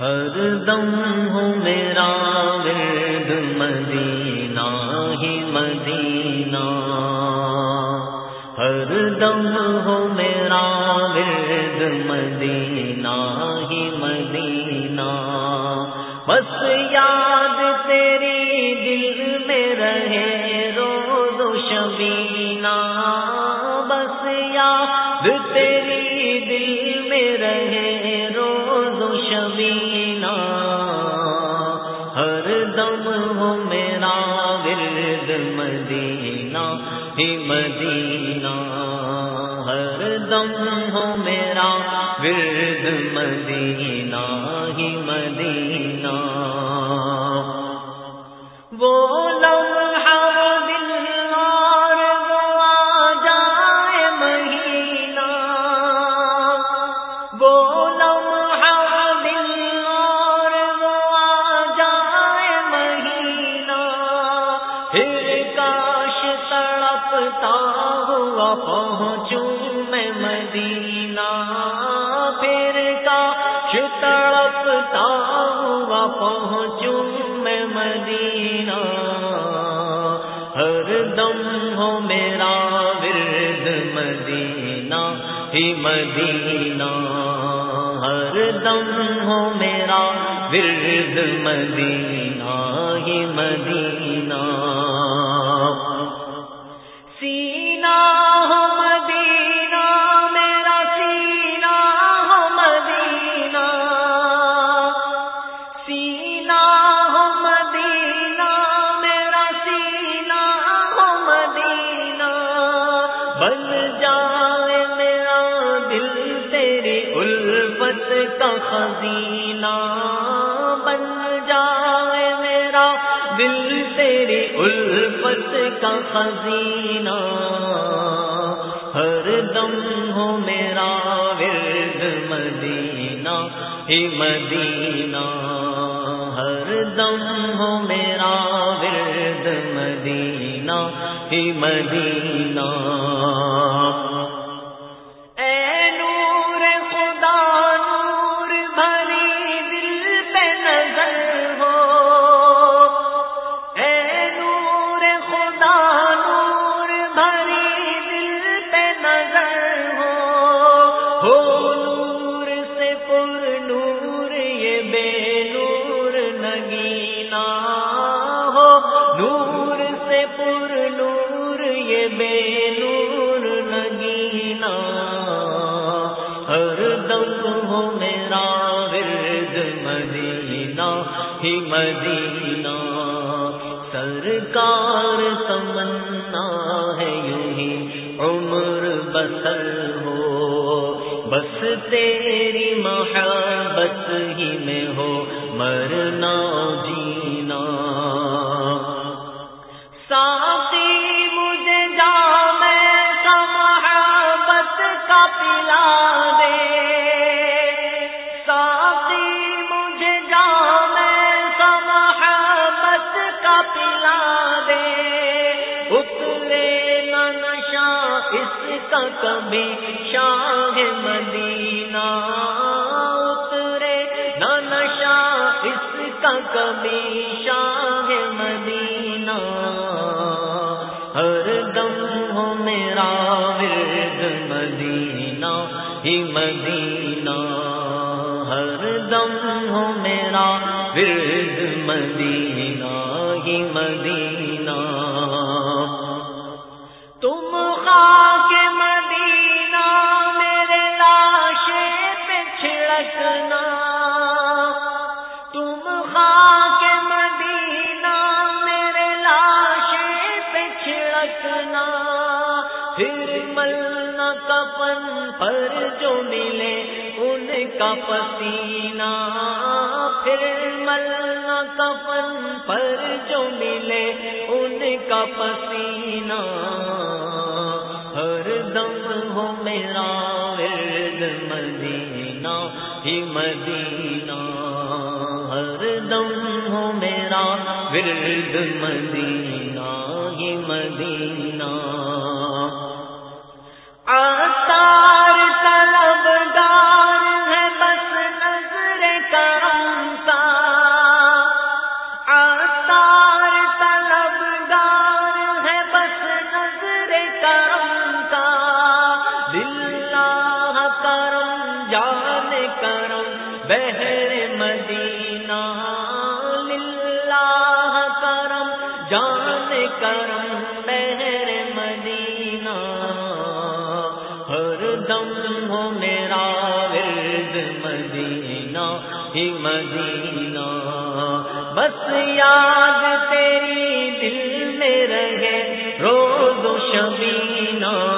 ہر دم ہو میرا ورد مدینہ ہی مدینہ۔ ہر دم ہو میرا ورد مدینہ ہی مدینہ۔ بس یا میرا ورد مدینہ ہی مدینہ ہر دم ہو میرا ورد مدینہ ہی مدینہ۔ تڑپتا ہوا پہنچوں میں مدینہ۔ پھر کاش تڑپتا ہوا پہنچوں میں مدینہ۔ ہر دم ہو میرا ورد مدینہ، ہی مدینہ۔ ہر دم ہو میرا ورد مدینہ، ہی مدینہ۔ الفت کا خزینہ بن جائے میرا دل تیری الفت کا خزینہ۔ ہر دم ہو میرا ورد مدینہ ہی مدینہ۔ ہر دم ہو میرا ورد مدینہ ہی مدینہ۔ نظر ہو ہو نور سے پر نور، یہ بے نور نگینا ہو۔ نور سے پر نور، یہ بے نور نگینا ہر دم ہو میرا ورد مدینہ، ہی مدینہ۔ سرکار تمنا ہے یوں عمر بسر ہو، بس تیری محبت ہی میں ہو، مرنا جینا۔ ساتھی، مجھے جام کا محبت کا پلا دے۔ ساتھی، مجھے جام کا محبت کا پلا دے۔ اترے اس کا کبھی شاہ مدینہ اترے۔ نہ نشا اس کا کبھی شاہ مدینہ۔ ہر دم ہو میرا ورد مدینہ، ہی مدینہ۔ ہر دم ہو میرا ورد مدینہ، ہی مدینہ۔ ملنا کپن پر جو ملے ان کا پسینہ۔ پھر ملنا کفن پر جو ملے ان کا پسینہ۔ ہر دم ہو میرا ورد مدینہ، ہی مدینہ۔ ہر دم ہو میرا ورد مدینہ، ہی مدینہ۔ جان کرم بہر مدینہ، ہر دم ہو میرا ورد مدینہ، ہی مدینہ۔ بس یاد تیری دل میں رہے روز و شبینہ۔